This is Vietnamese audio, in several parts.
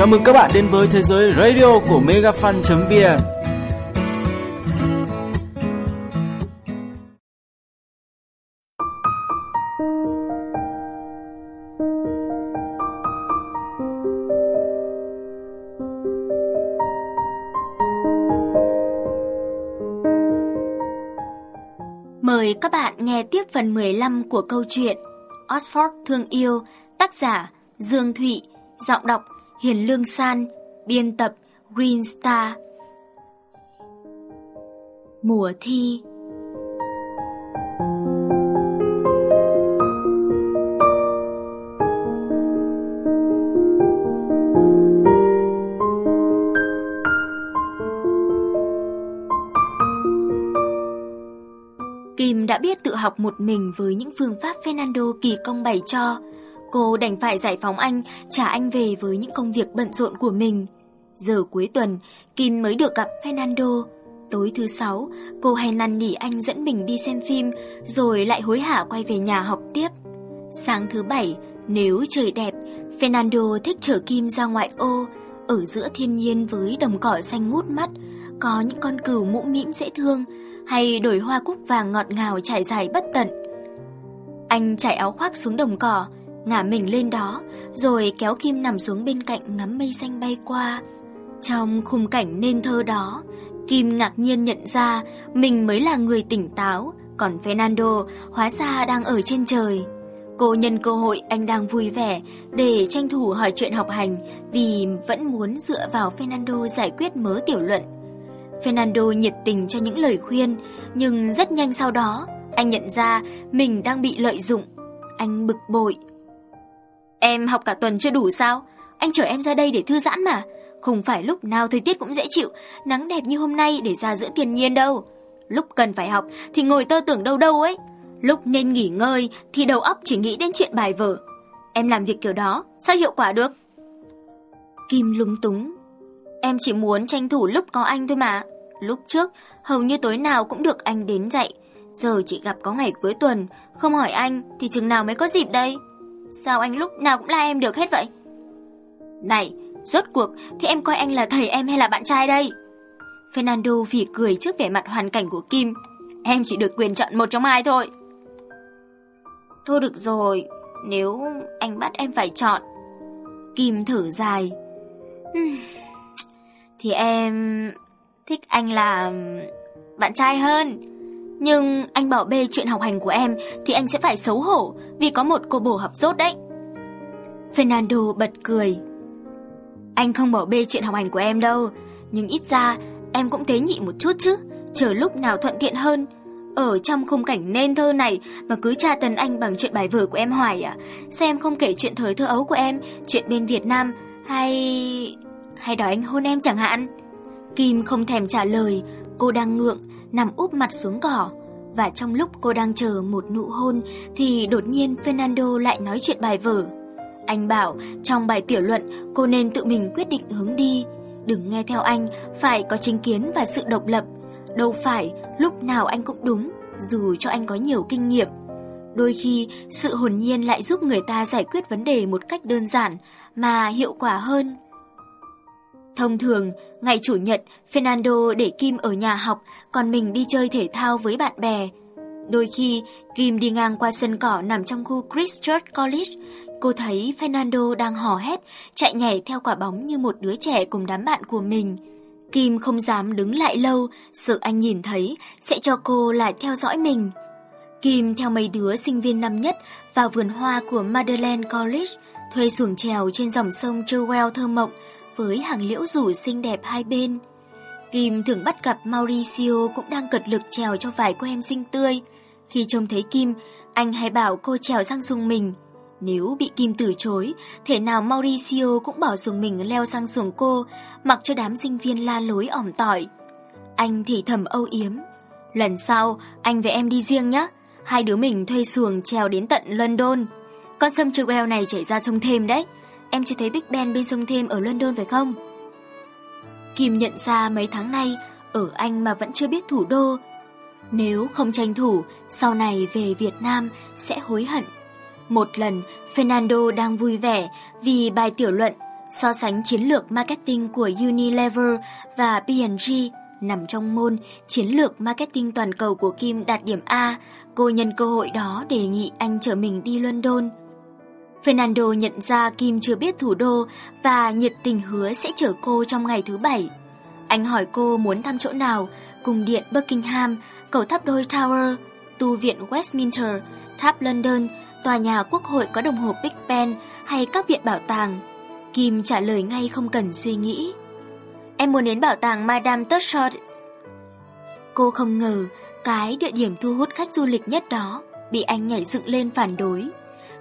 Chào mừng các bạn đến với thế giới radio của megafan.vn Mời các bạn nghe tiếp phần 15 của câu chuyện Oxford Thương Yêu, tác giả Dương Thụy, giọng đọc Hiền Lương San, biên tập Green Star. Mùa thi Kim đã biết tự học một mình với những phương pháp Fernando kỳ công bày cho. Cô đành phải giải phóng anh, trả anh về với những công việc bận rộn của mình. Giờ cuối tuần, Kim mới được gặp Fernando. Tối thứ sáu, cô hay năn nỉ anh dẫn mình đi xem phim, rồi lại hối hả quay về nhà học tiếp. Sáng thứ bảy, nếu trời đẹp, Fernando thích chở Kim ra ngoại ô, ở giữa thiên nhiên với đồng cỏ xanh ngút mắt, có những con cừu mũm mĩm dễ thương, hay đồi hoa cúc vàng ngọt ngào trải dài bất tận. Anh trải áo khoác xuống đồng cỏ, ngả mình lên đó, rồi kéo Kim nằm xuống bên cạnh ngắm mây xanh bay qua. Trong khung cảnh nên thơ đó, Kim ngạc nhiên nhận ra mình mới là người tỉnh táo, còn Fernando hóa ra đang ở trên trời. Cô nhân cơ hội anh đang vui vẻ để tranh thủ hỏi chuyện học hành vì vẫn muốn dựa vào Fernando giải quyết mớ tiểu luận. Fernando nhiệt tình cho những lời khuyên, nhưng rất nhanh sau đó, anh nhận ra mình đang bị lợi dụng. Anh bực bội. Em học cả tuần chưa đủ sao? Anh chở em ra đây để thư giãn mà. Không phải lúc nào thời tiết cũng dễ chịu, nắng đẹp như hôm nay để ra giữa thiên nhiên đâu. Lúc cần phải học thì ngồi tơ tưởng đâu đâu ấy. Lúc nên nghỉ ngơi thì đầu óc chỉ nghĩ đến chuyện bài vở. Em làm việc kiểu đó, sao hiệu quả được? Kim lúng túng. Em chỉ muốn tranh thủ lúc có anh thôi mà. Lúc trước, hầu như tối nào cũng được anh đến dạy. Giờ chỉ gặp có ngày cuối tuần, không hỏi anh thì chừng nào mới có dịp đây? Sao anh lúc nào cũng la em được hết vậy? Này, rốt cuộc thì em coi anh là thầy em hay là bạn trai đây? Fernando phỉ cười trước vẻ mặt hoàn cảnh của Kim. Em chỉ được quyền chọn một trong hai thôi. Thôi được rồi, nếu anh bắt em phải chọn. Kim thở dài. Thì em thích anh là bạn trai hơn. Nhưng anh bảo bê chuyện học hành của em thì anh sẽ phải xấu hổ vì có một cô bổ học rốt đấy. Fernando bật cười. Anh không bỏ bê chuyện học hành của em đâu, nhưng ít ra em cũng tế nhị một chút chứ, chờ lúc nào thuận tiện hơn. Ở trong khung cảnh nên thơ này mà cứ tra tấn anh bằng chuyện bài vở của em hoài à? Sao em không kể chuyện thời thơ ấu của em, chuyện bên Việt Nam hay... hay đòi anh hôn em chẳng hạn? Kim không thèm trả lời, cô đang ngượng, nằm úp mặt xuống cỏ. Và trong lúc cô đang chờ một nụ hôn thì đột nhiên Fernando lại nói chuyện bài vở. Anh bảo trong bài tiểu luận cô nên tự mình quyết định hướng đi. Đừng nghe theo anh, phải có chính kiến và sự độc lập. Đâu phải lúc nào anh cũng đúng, dù cho anh có nhiều kinh nghiệm. Đôi khi sự hồn nhiên lại giúp người ta giải quyết vấn đề một cách đơn giản mà hiệu quả hơn. Thông thường, ngày Chủ nhật, Fernando để Kim ở nhà học, còn mình đi chơi thể thao với bạn bè. Đôi khi, Kim đi ngang qua sân cỏ nằm trong khu Christchurch College. Cô thấy Fernando đang hò hét, chạy nhảy theo quả bóng như một đứa trẻ cùng đám bạn của mình. Kim không dám đứng lại lâu, sợ anh nhìn thấy sẽ cho cô lại theo dõi mình. Kim theo mấy đứa sinh viên năm nhất vào vườn hoa của Madeleine College, thuê xuồng trèo trên dòng sông Chowell thơ mộng, với hàng liễu rủ xinh đẹp hai bên. Kim thường bắt gặp Mauricio cũng đang cật lực trèo cho vài cô em xinh tươi. Khi trông thấy Kim, anh hay bảo cô trèo sang xuồng mình. Nếu bị Kim từ chối, thể nào Mauricio cũng bỏ xuồng mình leo sang xuồng cô, mặc cho đám sinh viên la lối ỏm tỏi. Anh thì thầm âu yếm. Lần sau, anh và em đi riêng nhé. Hai đứa mình thuê xuồng trèo đến tận London. Con sông Chugwell này chảy ra trông thêm đấy. Em chưa thấy Big Ben bên sông Thêm ở London phải không? Kim nhận ra mấy tháng nay ở Anh mà vẫn chưa biết thủ đô. Nếu không tranh thủ, sau này về Việt Nam sẽ hối hận. Một lần, Fernando đang vui vẻ vì bài tiểu luận So sánh chiến lược marketing của Unilever và P&G nằm trong môn chiến lược marketing toàn cầu của Kim đạt điểm A, cô nhân cơ hội đó đề nghị anh chở mình đi London. Fernando nhận ra Kim chưa biết thủ đô và nhiệt tình hứa sẽ chở cô trong ngày thứ bảy. Anh hỏi cô muốn thăm chỗ nào, cung điện Buckingham, cầu tháp đôi Tower, tu viện Westminster, tháp London, tòa nhà quốc hội có đồng hồ Big Ben hay các viện bảo tàng. Kim trả lời ngay không cần suy nghĩ. Em muốn đến bảo tàng Madame Tussauds. Cô không ngờ cái địa điểm thu hút khách du lịch nhất đó bị anh nhảy dựng lên phản đối.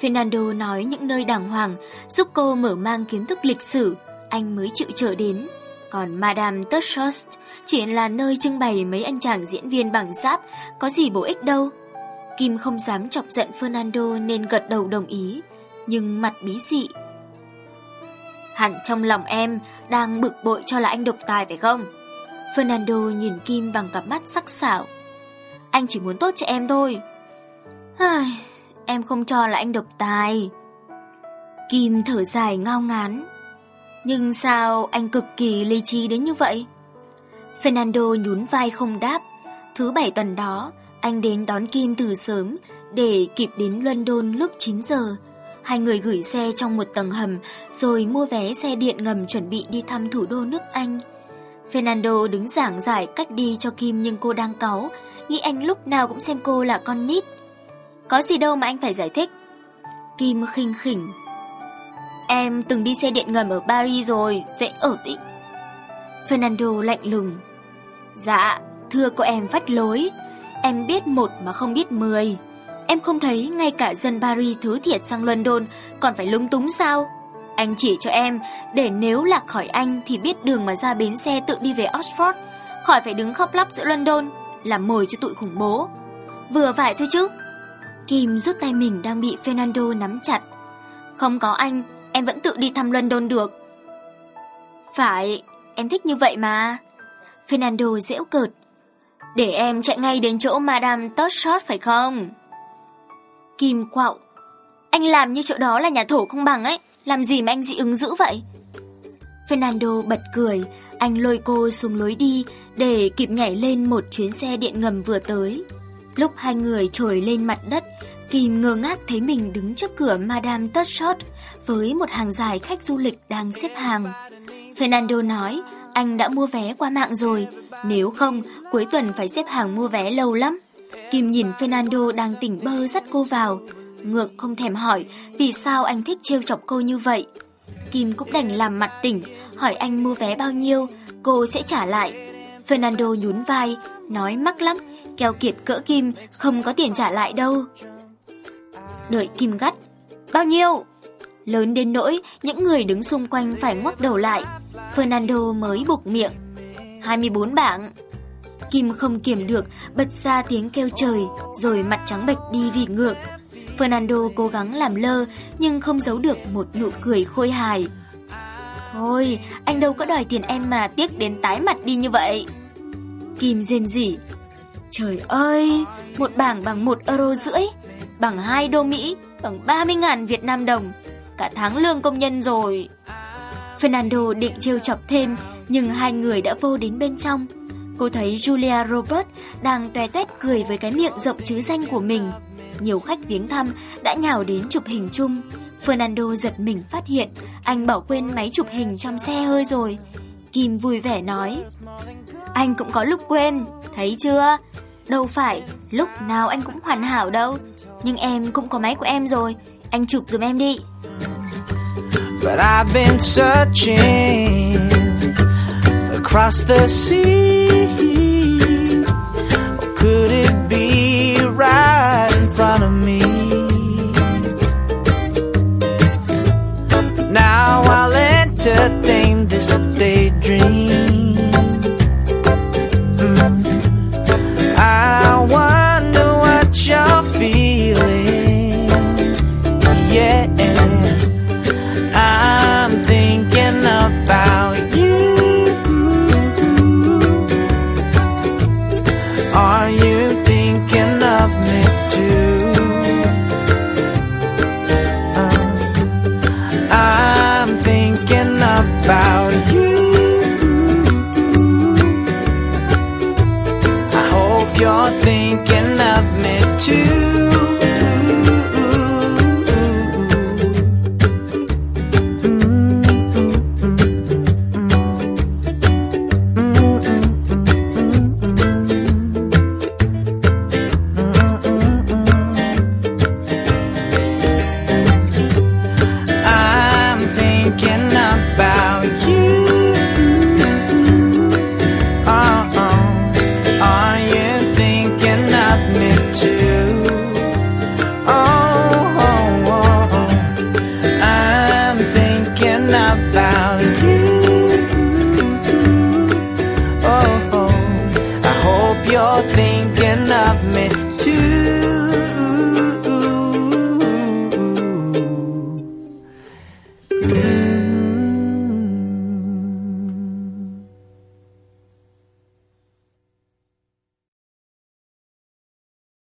Fernando nói những nơi đàng hoàng giúp cô mở mang kiến thức lịch sử, anh mới chịu trở đến. Còn Madame Tussauds chỉ là nơi trưng bày mấy anh chàng diễn viên bằng giáp, có gì bổ ích đâu. Kim không dám chọc giận Fernando nên gật đầu đồng ý, nhưng mặt bí dị. Hẳn trong lòng em đang bực bội cho là anh độc tài phải không? Fernando nhìn Kim bằng cặp mắt sắc sảo. Anh chỉ muốn tốt cho em thôi. Ai, em không cho là anh độc tài. Kim thở dài ngao ngán. Nhưng sao anh cực kỳ lý trí đến như vậy? Fernando nhún vai không đáp. Thứ bảy tuần đó, anh đến đón Kim từ sớm để kịp đến London lúc 9 giờ. Hai người gửi xe trong một tầng hầm rồi mua vé xe điện ngầm chuẩn bị đi thăm thủ đô nước Anh. Fernando đứng giảng giải cách đi cho Kim nhưng cô đang cáu, nghĩ anh lúc nào cũng xem cô là con nít. Có gì đâu mà anh phải giải thích. Kim khinh khỉnh. Em từng đi xe điện ngầm ở Paris rồi, dễ ở tị Fernando lạnh lùng. Dạ, thưa cô em vách lối. Em biết một mà không biết mười. Em không thấy ngay cả dân Paris thứ thiệt sang London còn phải lúng túng sao? Anh chỉ cho em, để nếu lạc khỏi anh thì biết đường mà ra bến xe tự đi về Oxford, khỏi phải đứng khóc lóc giữa London, làm mồi cho tụi khủng bố. Vừa phải thôi chứ. Kim rút tay mình đang bị Fernando nắm chặt. Không có anh, em vẫn tự đi thăm London được. Phải, em thích như vậy mà. Fernando dễu cợt. Để em chạy ngay đến chỗ Madame Tussauds phải không? Kim quạo. Anh làm như chỗ đó là nhà thổ không bằng ấy. Làm gì mà anh dị ứng dữ vậy? Fernando bật cười. Anh lôi cô xuống lối đi để kịp nhảy lên một chuyến xe điện ngầm vừa tới. Lúc hai người trồi lên mặt đất, Kim ngơ ngác thấy mình đứng trước cửa Madame Tussaud với một hàng dài khách du lịch đang xếp hàng. Fernando nói anh đã mua vé qua mạng rồi, nếu không cuối tuần phải xếp hàng mua vé lâu lắm. Kim nhìn Fernando đang tỉnh bơ dắt cô vào, ngược không thèm hỏi vì sao anh thích trêu chọc cô như vậy. Kim cũng đành làm mặt tỉnh, hỏi anh mua vé bao nhiêu, cô sẽ trả lại. Fernando nhún vai, nói mắc lắm, keo kiệt cỡ Kim không có tiền trả lại đâu. Đợi Kim gắt, bao nhiêu? Lớn đến nỗi những người đứng xung quanh phải ngoắc đầu lại. Fernando mới buộc miệng. 24 bảng. Kim không kiểm được, bật ra tiếng kêu trời, rồi mặt trắng bệch đi vì ngược. Fernando cố gắng làm lơ, nhưng không giấu được một nụ cười khôi hài. Thôi, anh đâu có đòi tiền em mà tiếc đến tái mặt đi như vậy. Kim rên rỉ. Trời ơi, một bảng bằng một euro rưỡi, bằng 2 đô Mỹ, bằng 30 ngàn Việt Nam đồng. Cả tháng lương công nhân rồi. Fernando định trêu chọc thêm, nhưng hai người đã vô đến bên trong. Cô thấy Julia Robert đang toe toét cười với cái miệng rộng chứ danh của mình. Nhiều khách viếng thăm đã nhào đến chụp hình chung. Fernando giật mình phát hiện anh bỏ quên máy chụp hình trong xe hơi rồi. Kim vui vẻ nói, anh cũng có lúc quên, thấy chưa? Đâu phải, lúc nào anh cũng hoàn hảo đâu. Nhưng em cũng có máy của em rồi, anh chụp giùm em đi. But I've been searching across the sea. you're thinking of me too. me